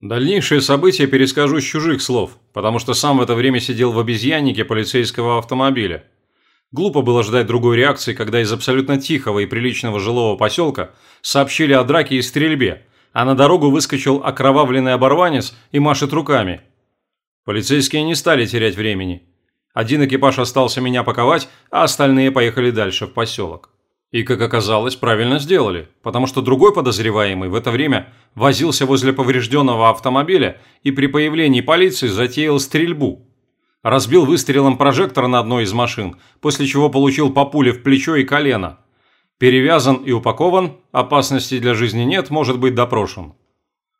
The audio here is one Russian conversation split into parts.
Дальнейшие события перескажу с чужих слов, потому что сам в это время сидел в обезьяннике полицейского автомобиля. Глупо было ждать другой реакции, когда из абсолютно тихого и приличного жилого поселка сообщили о драке и стрельбе, а на дорогу выскочил окровавленный оборванец и машет руками. Полицейские не стали терять времени. Один экипаж остался меня паковать, а остальные поехали дальше, в поселок. И, как оказалось, правильно сделали, потому что другой подозреваемый в это время возился возле поврежденного автомобиля и при появлении полиции затеял стрельбу. Разбил выстрелом прожектор на одной из машин, после чего получил по пуле в плечо и колено. Перевязан и упакован, опасности для жизни нет, может быть допрошен.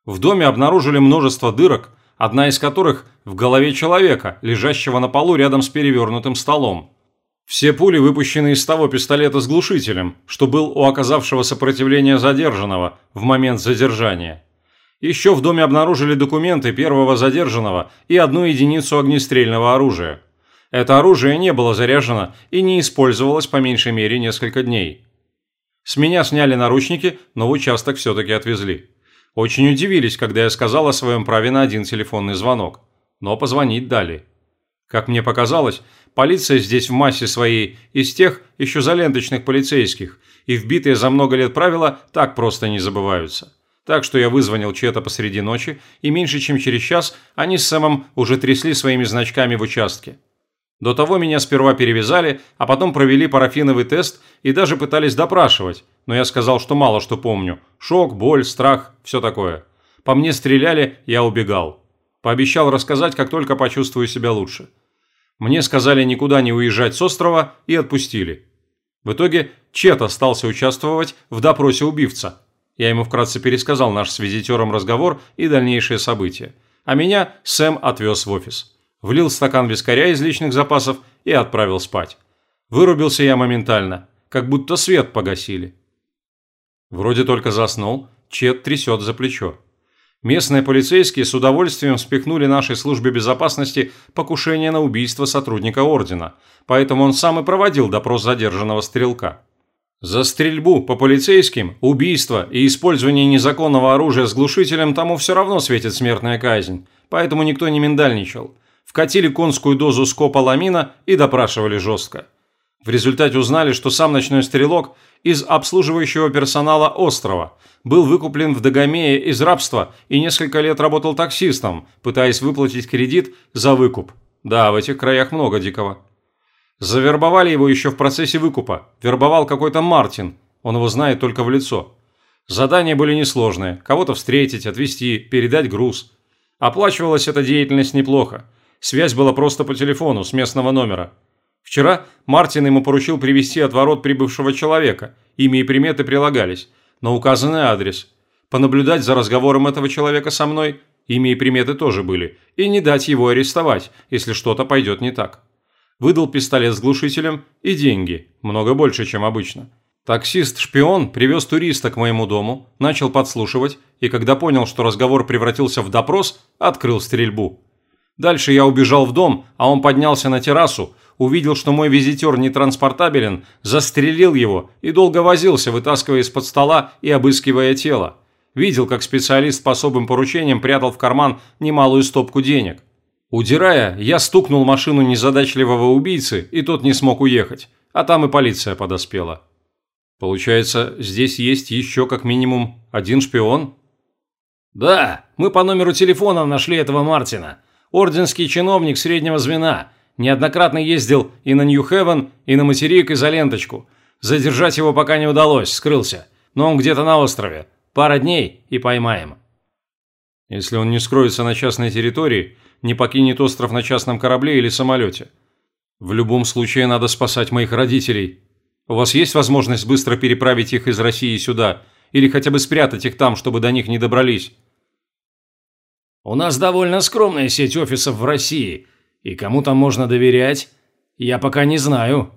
В доме обнаружили множество дырок, одна из которых в голове человека, лежащего на полу рядом с перевернутым столом. Все пули выпущены из того пистолета с глушителем, что был у оказавшего сопротивления задержанного в момент задержания. Еще в доме обнаружили документы первого задержанного и одну единицу огнестрельного оружия. Это оружие не было заряжено и не использовалось по меньшей мере несколько дней. С меня сняли наручники, но в участок все-таки отвезли. Очень удивились, когда я сказал о своем праве на один телефонный звонок. Но позвонить дали. Как мне показалось, полиция здесь в массе своей из тех еще заленточных полицейских, и вбитые за много лет правила так просто не забываются. Так что я вызвонил чье-то посреди ночи, и меньше чем через час они с Сэмом уже трясли своими значками в участке. До того меня сперва перевязали, а потом провели парафиновый тест и даже пытались допрашивать, но я сказал, что мало что помню. Шок, боль, страх, все такое. По мне стреляли, я убегал. Пообещал рассказать, как только почувствую себя лучше. Мне сказали никуда не уезжать с острова и отпустили. В итоге Чет остался участвовать в допросе убивца. Я ему вкратце пересказал наш с визитером разговор и дальнейшие события. А меня Сэм отвез в офис. Влил стакан вискаря из личных запасов и отправил спать. Вырубился я моментально, как будто свет погасили. Вроде только заснул, Чет трясет за плечо. Местные полицейские с удовольствием спихнули нашей службе безопасности покушение на убийство сотрудника ордена, поэтому он сам и проводил допрос задержанного стрелка. За стрельбу по полицейским, убийство и использование незаконного оружия с глушителем тому все равно светит смертная казнь, поэтому никто не миндальничал. Вкатили конскую дозу скополамина и допрашивали жестко. В результате узнали, что сам ночной стрелок из обслуживающего персонала острова был выкуплен в Дагомее из рабства и несколько лет работал таксистом, пытаясь выплатить кредит за выкуп. Да, в этих краях много дикого. Завербовали его еще в процессе выкупа. Вербовал какой-то Мартин. Он его знает только в лицо. Задания были несложные. Кого-то встретить, отвезти, передать груз. Оплачивалась эта деятельность неплохо. Связь была просто по телефону с местного номера. Вчера Мартин ему поручил привести от ворот прибывшего человека. Имя и приметы прилагались, на указанный адрес. Понаблюдать за разговором этого человека со мной, имя и приметы тоже были, и не дать его арестовать, если что-то пойдет не так. Выдал пистолет с глушителем и деньги, много больше, чем обычно. Таксист-шпион привез туриста к моему дому, начал подслушивать, и когда понял, что разговор превратился в допрос, открыл стрельбу. Дальше я убежал в дом, а он поднялся на террасу, увидел, что мой визитер не транспортабелен, застрелил его и долго возился, вытаскивая из-под стола и обыскивая тело. Видел, как специалист по особым поручениям прятал в карман немалую стопку денег. Удирая, я стукнул машину незадачливого убийцы, и тот не смог уехать, а там и полиция подоспела. Получается, здесь есть еще как минимум один шпион? Да, мы по номеру телефона нашли этого Мартина. Орденский чиновник среднего звена – Неоднократно ездил и на Нью-Хевен, и на материк, и за ленточку. Задержать его пока не удалось, скрылся. Но он где-то на острове. Пара дней и поймаем. Если он не скроется на частной территории, не покинет остров на частном корабле или самолете. В любом случае надо спасать моих родителей. У вас есть возможность быстро переправить их из России сюда? Или хотя бы спрятать их там, чтобы до них не добрались? У нас довольно скромная сеть офисов в России – и кому там можно доверять? Я пока не знаю.